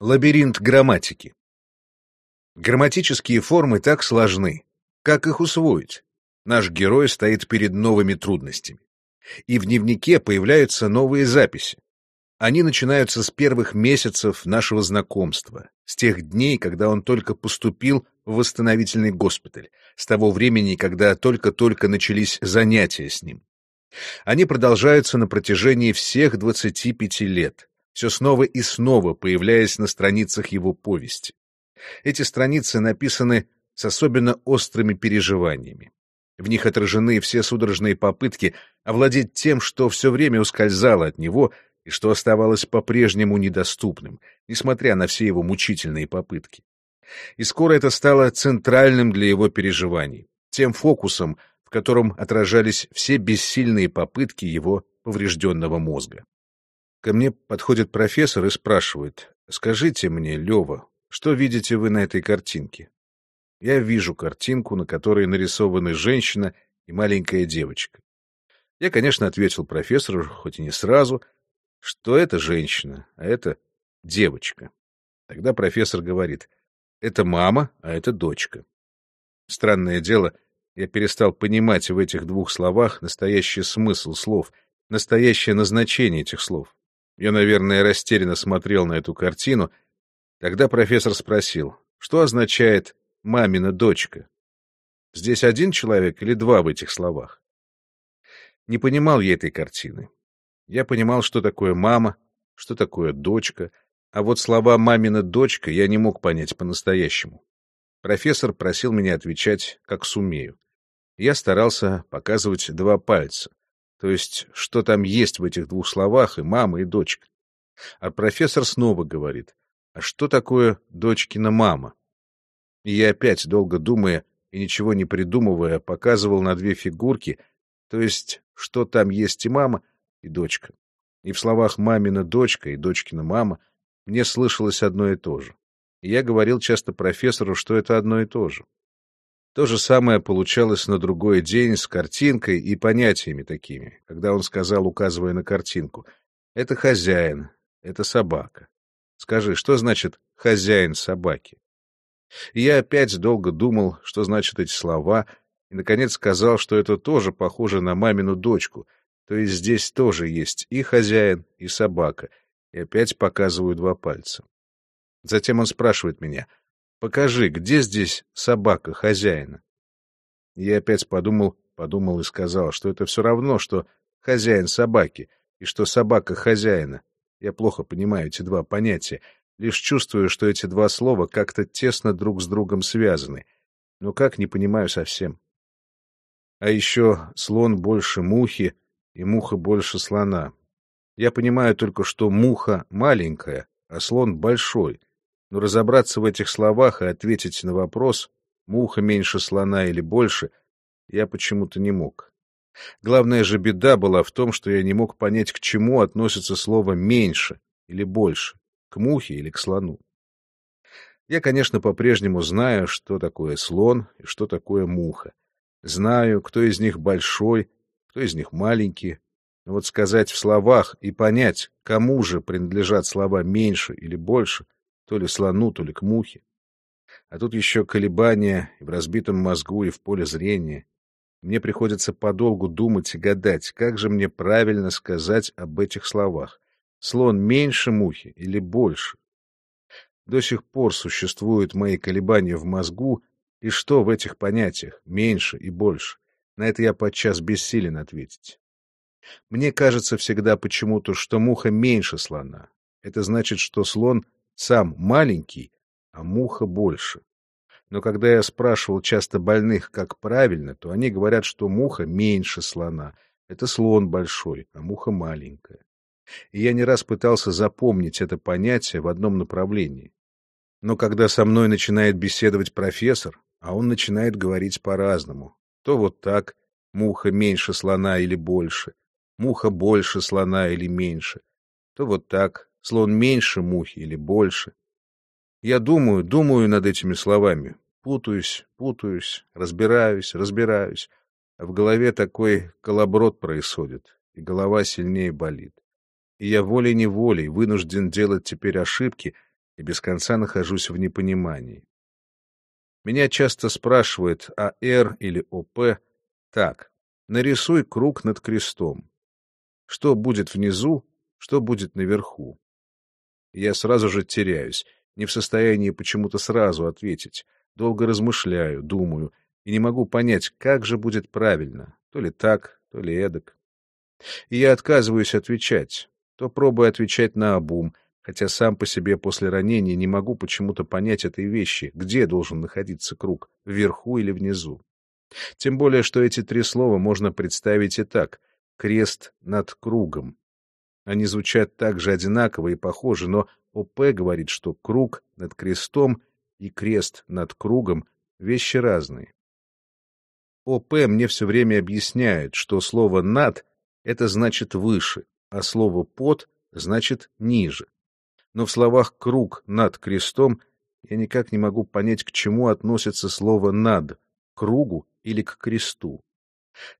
Лабиринт грамматики. Грамматические формы так сложны. Как их усвоить? Наш герой стоит перед новыми трудностями. И в дневнике появляются новые записи. Они начинаются с первых месяцев нашего знакомства, с тех дней, когда он только поступил в восстановительный госпиталь, с того времени, когда только-только начались занятия с ним. Они продолжаются на протяжении всех 25 лет все снова и снова появляясь на страницах его повести. Эти страницы написаны с особенно острыми переживаниями. В них отражены все судорожные попытки овладеть тем, что все время ускользало от него и что оставалось по-прежнему недоступным, несмотря на все его мучительные попытки. И скоро это стало центральным для его переживаний, тем фокусом, в котором отражались все бессильные попытки его поврежденного мозга. Ко мне подходит профессор и спрашивает, «Скажите мне, Лева, что видите вы на этой картинке?» Я вижу картинку, на которой нарисованы женщина и маленькая девочка. Я, конечно, ответил профессору, хоть и не сразу, что это женщина, а это девочка. Тогда профессор говорит, это мама, а это дочка. Странное дело, я перестал понимать в этих двух словах настоящий смысл слов, настоящее назначение этих слов. Я, наверное, растерянно смотрел на эту картину. Тогда профессор спросил, что означает «мамина дочка»? Здесь один человек или два в этих словах? Не понимал я этой картины. Я понимал, что такое мама, что такое дочка, а вот слова «мамина дочка» я не мог понять по-настоящему. Профессор просил меня отвечать, как сумею. Я старался показывать два пальца. То есть, что там есть в этих двух словах и мама, и дочка. А профессор снова говорит, а что такое дочкина мама? И я опять, долго думая и ничего не придумывая, показывал на две фигурки, то есть, что там есть и мама, и дочка. И в словах «мамина дочка» и «дочкина мама» мне слышалось одно и то же. И я говорил часто профессору, что это одно и то же. То же самое получалось на другой день с картинкой и понятиями такими, когда он сказал, указывая на картинку, «Это хозяин, это собака». Скажи, что значит «хозяин собаки»? И я опять долго думал, что значат эти слова, и, наконец, сказал, что это тоже похоже на мамину дочку, то есть здесь тоже есть и хозяин, и собака, и опять показываю два пальца. Затем он спрашивает меня, Покажи, где здесь собака хозяина? Я опять подумал, подумал и сказал, что это все равно, что хозяин собаки, и что собака хозяина. Я плохо понимаю эти два понятия, лишь чувствую, что эти два слова как-то тесно друг с другом связаны, но как не понимаю совсем. А еще слон больше мухи, и муха больше слона. Я понимаю только, что муха маленькая, а слон большой, но разобраться в этих словах и ответить на вопрос, муха меньше слона или больше, я почему-то не мог. Главная же беда была в том, что я не мог понять, к чему относится слово «меньше» или «больше», к мухе или к слону. Я, конечно, по-прежнему знаю, что такое слон и что такое муха. Знаю, кто из них большой, кто из них маленький. Но вот сказать в словах и понять, кому же принадлежат слова «меньше» или «больше», то ли слону, то ли к мухе. А тут еще колебания и в разбитом мозгу, и в поле зрения. Мне приходится подолгу думать и гадать, как же мне правильно сказать об этих словах. Слон меньше мухи или больше? До сих пор существуют мои колебания в мозгу, и что в этих понятиях меньше и больше? На это я подчас бессилен ответить. Мне кажется всегда почему-то, что муха меньше слона. Это значит, что слон сам маленький, а муха больше. Но когда я спрашивал часто больных, как правильно, то они говорят, что муха меньше слона. Это слон большой, а муха маленькая. И я не раз пытался запомнить это понятие в одном направлении. Но когда со мной начинает беседовать профессор, а он начинает говорить по-разному, то вот так, муха меньше слона или больше, муха больше слона или меньше, то вот так, Слон меньше мухи или больше. Я думаю, думаю над этими словами. Путаюсь, путаюсь, разбираюсь, разбираюсь. А в голове такой колоброд происходит, и голова сильнее болит. И я волей-неволей вынужден делать теперь ошибки, и без конца нахожусь в непонимании. Меня часто спрашивают АР или ОП так, нарисуй круг над крестом. Что будет внизу, что будет наверху? Я сразу же теряюсь, не в состоянии почему-то сразу ответить. Долго размышляю, думаю, и не могу понять, как же будет правильно, то ли так, то ли эдак. И я отказываюсь отвечать, то пробую отвечать на обум, хотя сам по себе после ранения не могу почему-то понять этой вещи, где должен находиться круг, вверху или внизу. Тем более, что эти три слова можно представить и так — крест над кругом. Они звучат так же одинаково и похожи, но ОП говорит, что круг над крестом и крест над кругом — вещи разные. ОП мне все время объясняет, что слово «над» — это значит «выше», а слово «под» — значит «ниже». Но в словах «круг над крестом» я никак не могу понять, к чему относится слово «над» — к кругу или к кресту.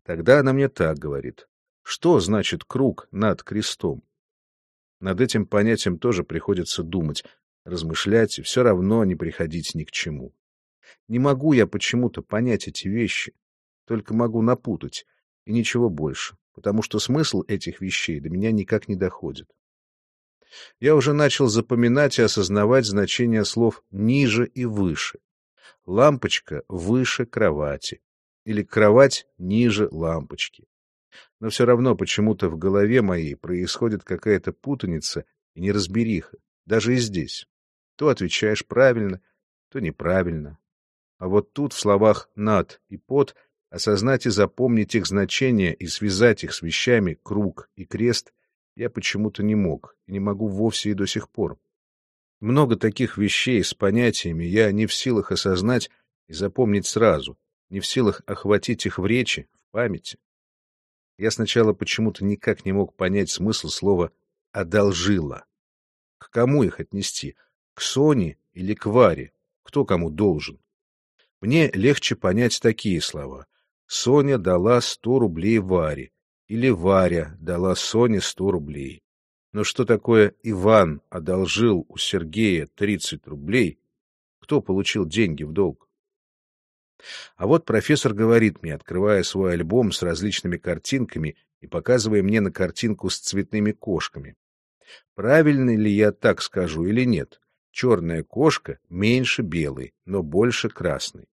Тогда она мне так говорит. Что значит круг над крестом? Над этим понятием тоже приходится думать, размышлять и все равно не приходить ни к чему. Не могу я почему-то понять эти вещи, только могу напутать, и ничего больше, потому что смысл этих вещей до меня никак не доходит. Я уже начал запоминать и осознавать значение слов «ниже» и «выше». Лампочка выше кровати, или кровать ниже лампочки. Но все равно почему-то в голове моей происходит какая-то путаница и неразбериха, даже и здесь. То отвечаешь правильно, то неправильно. А вот тут в словах «над» и «под» осознать и запомнить их значения и связать их с вещами «круг» и «крест» я почему-то не мог и не могу вовсе и до сих пор. Много таких вещей с понятиями я не в силах осознать и запомнить сразу, не в силах охватить их в речи, в памяти. Я сначала почему-то никак не мог понять смысл слова «одолжила». К кому их отнести? К Соне или к Варе? Кто кому должен? Мне легче понять такие слова. Соня дала сто рублей Варе, или Варя дала Соне сто рублей. Но что такое Иван одолжил у Сергея тридцать рублей? Кто получил деньги в долг? А вот профессор говорит мне, открывая свой альбом с различными картинками и показывая мне на картинку с цветными кошками. Правильно ли я так скажу или нет? Черная кошка меньше белой, но больше красной.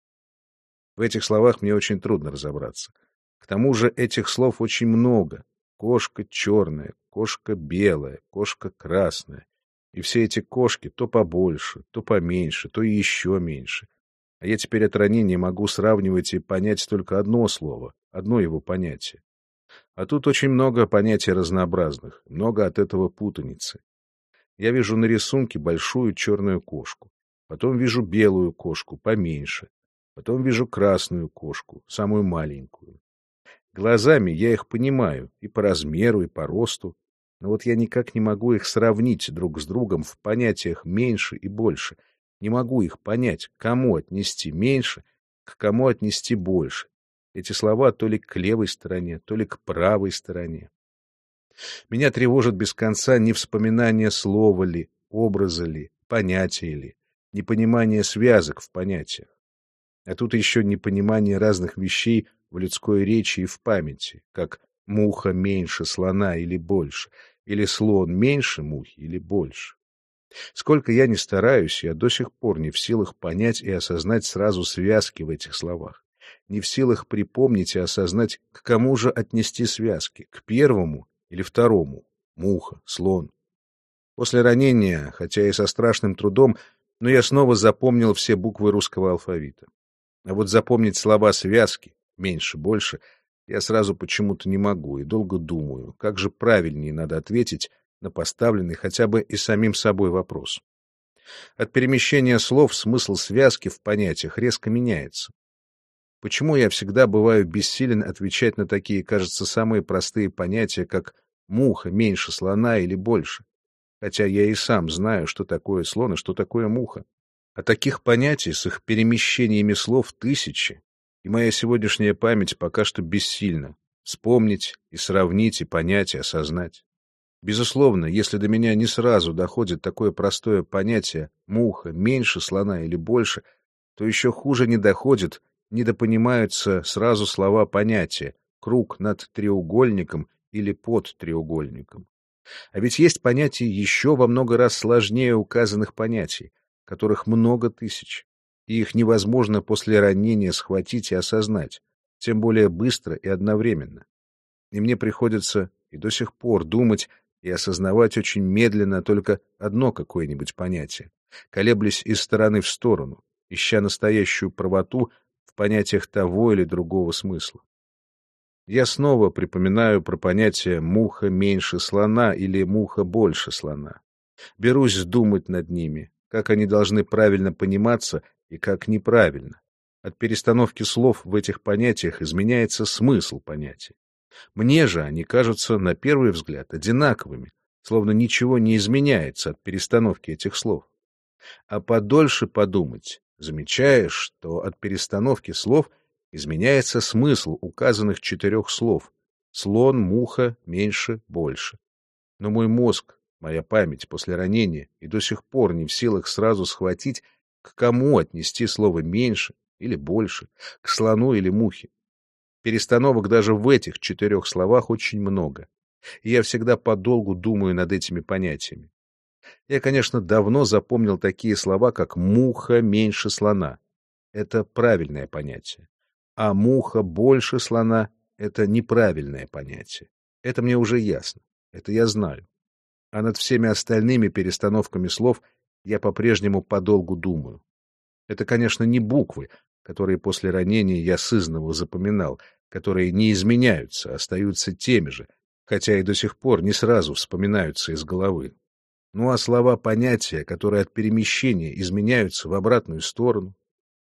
В этих словах мне очень трудно разобраться. К тому же этих слов очень много. Кошка черная, кошка белая, кошка красная. И все эти кошки то побольше, то поменьше, то еще меньше. А я теперь от ранения могу сравнивать и понять только одно слово, одно его понятие. А тут очень много понятий разнообразных, много от этого путаницы. Я вижу на рисунке большую черную кошку, потом вижу белую кошку, поменьше, потом вижу красную кошку, самую маленькую. Глазами я их понимаю и по размеру, и по росту, но вот я никак не могу их сравнить друг с другом в понятиях меньше и больше — не могу их понять, кому отнести меньше, к кому отнести больше. Эти слова то ли к левой стороне, то ли к правой стороне. Меня тревожит без конца не вспоминание слова ли, образа ли, понятия ли, непонимание связок в понятиях. А тут еще непонимание разных вещей в людской речи и в памяти, как муха меньше слона или больше, или слон меньше мухи или больше. Сколько я ни стараюсь, я до сих пор не в силах понять и осознать сразу связки в этих словах. Не в силах припомнить и осознать, к кому же отнести связки, к первому или второму, муха, слон. После ранения, хотя и со страшным трудом, но я снова запомнил все буквы русского алфавита. А вот запомнить слова связки, меньше, больше, я сразу почему-то не могу и долго думаю, как же правильнее надо ответить, на поставленный хотя бы и самим собой вопрос. От перемещения слов смысл связки в понятиях резко меняется. Почему я всегда бываю бессилен отвечать на такие, кажется, самые простые понятия, как муха меньше слона или больше? Хотя я и сам знаю, что такое слон и что такое муха. А таких понятий с их перемещениями слов тысячи, и моя сегодняшняя память пока что бессильна вспомнить и сравнить и понять и осознать. Безусловно, если до меня не сразу доходит такое простое понятие «муха» меньше слона или больше, то еще хуже не доходит, недопонимаются сразу слова понятия «круг над треугольником» или «под треугольником». А ведь есть понятия еще во много раз сложнее указанных понятий, которых много тысяч, и их невозможно после ранения схватить и осознать, тем более быстро и одновременно. И мне приходится и до сих пор думать и осознавать очень медленно только одно какое-нибудь понятие, колеблясь из стороны в сторону, ища настоящую правоту в понятиях того или другого смысла. Я снова припоминаю про понятие «муха меньше слона» или «муха больше слона». Берусь думать над ними, как они должны правильно пониматься и как неправильно. От перестановки слов в этих понятиях изменяется смысл понятия. Мне же они кажутся на первый взгляд одинаковыми, словно ничего не изменяется от перестановки этих слов. А подольше подумать, замечаешь, что от перестановки слов изменяется смысл указанных четырех слов — слон, муха, меньше, больше. Но мой мозг, моя память после ранения и до сих пор не в силах сразу схватить, к кому отнести слово «меньше» или «больше», к слону или мухе. Перестановок даже в этих четырех словах очень много. И я всегда подолгу думаю над этими понятиями. Я, конечно, давно запомнил такие слова, как «муха меньше слона». Это правильное понятие. А «муха больше слона» — это неправильное понятие. Это мне уже ясно. Это я знаю. А над всеми остальными перестановками слов я по-прежнему подолгу думаю. Это, конечно, не буквы, которые после ранения я сызново запоминал, которые не изменяются, остаются теми же, хотя и до сих пор не сразу вспоминаются из головы. Ну а слова понятия, которые от перемещения изменяются в обратную сторону,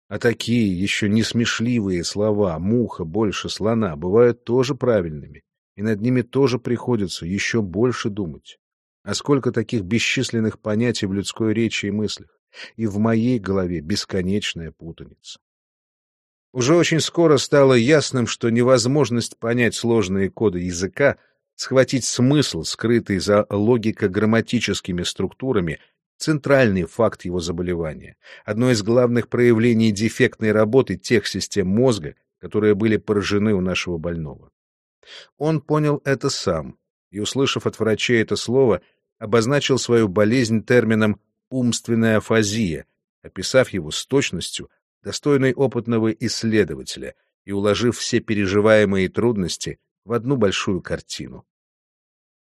а такие еще не смешливые слова «муха больше слона» бывают тоже правильными, и над ними тоже приходится еще больше думать. А сколько таких бесчисленных понятий в людской речи и мыслях, и в моей голове бесконечная путаница. Уже очень скоро стало ясным, что невозможность понять сложные коды языка, схватить смысл, скрытый за логико-грамматическими структурами, центральный факт его заболевания, одно из главных проявлений дефектной работы тех систем мозга, которые были поражены у нашего больного. Он понял это сам и, услышав от врачей это слово, обозначил свою болезнь термином «умственная афазия», описав его с точностью, достойной опытного исследователя, и уложив все переживаемые трудности в одну большую картину.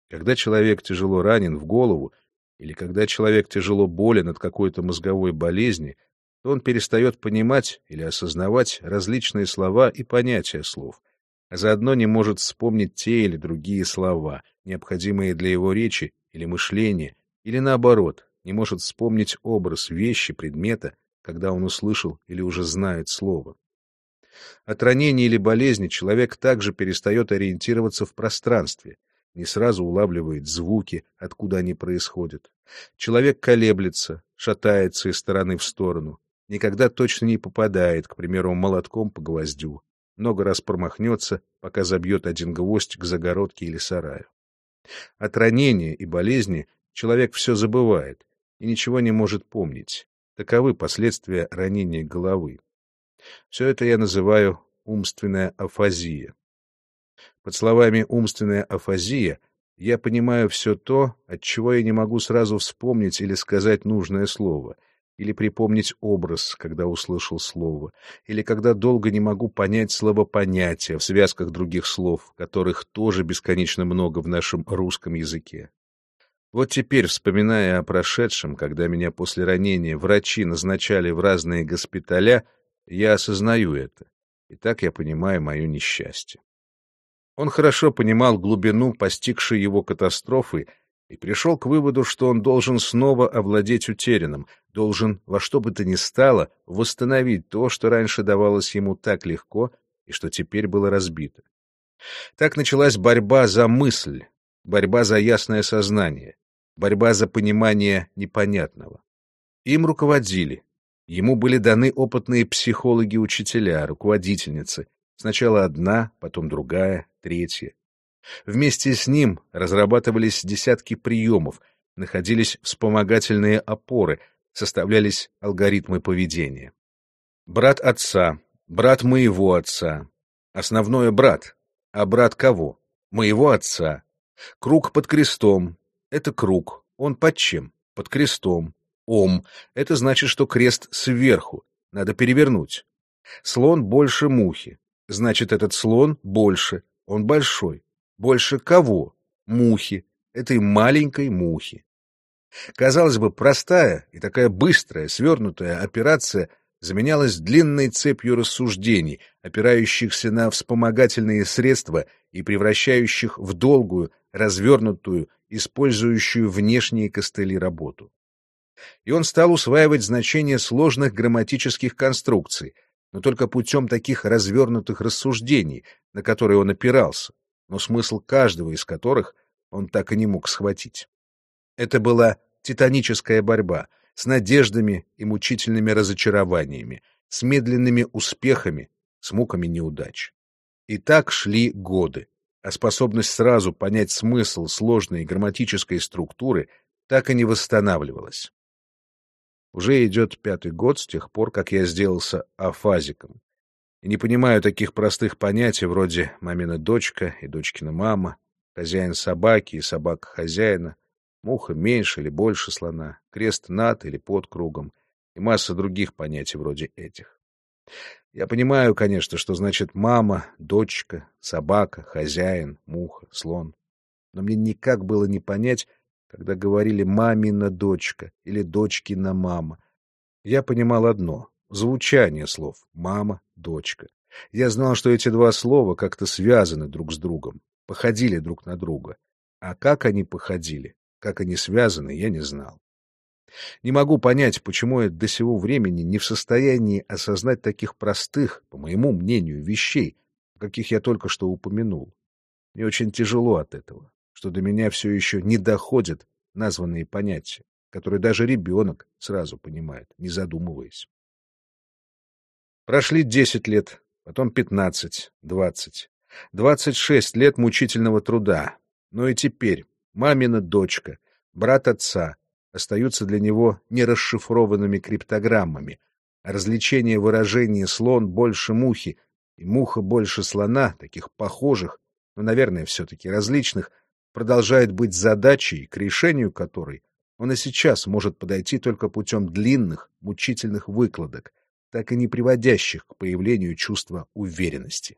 Когда человек тяжело ранен в голову, или когда человек тяжело болен от какой-то мозговой болезни, то он перестает понимать или осознавать различные слова и понятия слов, а заодно не может вспомнить те или другие слова, необходимые для его речи или мышления, или наоборот, не может вспомнить образ вещи, предмета, когда он услышал или уже знает слово. От ранения или болезни человек также перестает ориентироваться в пространстве, не сразу улавливает звуки, откуда они происходят. Человек колеблется, шатается из стороны в сторону, никогда точно не попадает, к примеру, молотком по гвоздю, много раз промахнется, пока забьет один гвоздь к загородке или сараю. От ранения и болезни человек все забывает и ничего не может помнить. Таковы последствия ранения головы. Все это я называю умственная афазия. Под словами «умственная афазия» я понимаю все то, от чего я не могу сразу вспомнить или сказать нужное слово, или припомнить образ, когда услышал слово, или когда долго не могу понять словопонятия в связках других слов, которых тоже бесконечно много в нашем русском языке. Вот теперь, вспоминая о прошедшем, когда меня после ранения врачи назначали в разные госпиталя, я осознаю это. И так я понимаю мое несчастье. Он хорошо понимал глубину постигшей его катастрофы и пришел к выводу, что он должен снова овладеть утерянным, должен во что бы то ни стало восстановить то, что раньше давалось ему так легко и что теперь было разбито. Так началась борьба за мысль, борьба за ясное сознание, борьба за понимание непонятного. Им руководили. Ему были даны опытные психологи-учителя, руководительницы. Сначала одна, потом другая, третья. Вместе с ним разрабатывались десятки приемов, находились вспомогательные опоры, составлялись алгоритмы поведения. Брат отца, брат моего отца. Основное брат. А брат кого? Моего отца. Круг под крестом. Это круг. Он под чем? Под крестом. Ом. Это значит, что крест сверху. Надо перевернуть. Слон больше мухи. Значит, этот слон больше. Он большой. Больше кого? Мухи. Этой маленькой мухи. Казалось бы, простая и такая быстрая, свернутая операция заменялась длинной цепью рассуждений, опирающихся на вспомогательные средства и превращающих в долгую, развернутую, использующую внешние костыли работу. И он стал усваивать значения сложных грамматических конструкций, но только путем таких развернутых рассуждений, на которые он опирался, но смысл каждого из которых он так и не мог схватить. Это была титаническая борьба с надеждами и мучительными разочарованиями, с медленными успехами, с муками неудач. И так шли годы, а способность сразу понять смысл сложной грамматической структуры так и не восстанавливалась. Уже идет пятый год с тех пор, как я сделался афазиком, и не понимаю таких простых понятий вроде «мамина дочка» и «дочкина мама», «хозяин собаки» и «собака хозяина», «муха меньше или больше слона», «крест над или под кругом» и масса других понятий вроде этих. Я понимаю, конечно, что значит мама, дочка, собака, хозяин, муха, слон. Но мне никак было не понять, когда говорили «мамина дочка» или «дочкина мама». Я понимал одно звучание слов «мама», «дочка». Я знал, что эти два слова как-то связаны друг с другом, походили друг на друга. А как они походили, как они связаны, я не знал. Не могу понять, почему я до сего времени не в состоянии осознать таких простых, по моему мнению, вещей, каких я только что упомянул. Мне очень тяжело от этого, что до меня все еще не доходят названные понятия, которые даже ребенок сразу понимает, не задумываясь. Прошли десять лет, потом пятнадцать, двадцать. Двадцать шесть лет мучительного труда. Но и теперь мамина дочка, брат отца остаются для него нерасшифрованными криптограммами, развлечение выражения «слон больше мухи» и «муха больше слона», таких похожих, но, наверное, все-таки различных, продолжает быть задачей, к решению которой он и сейчас может подойти только путем длинных, мучительных выкладок — так и не приводящих к появлению чувства уверенности.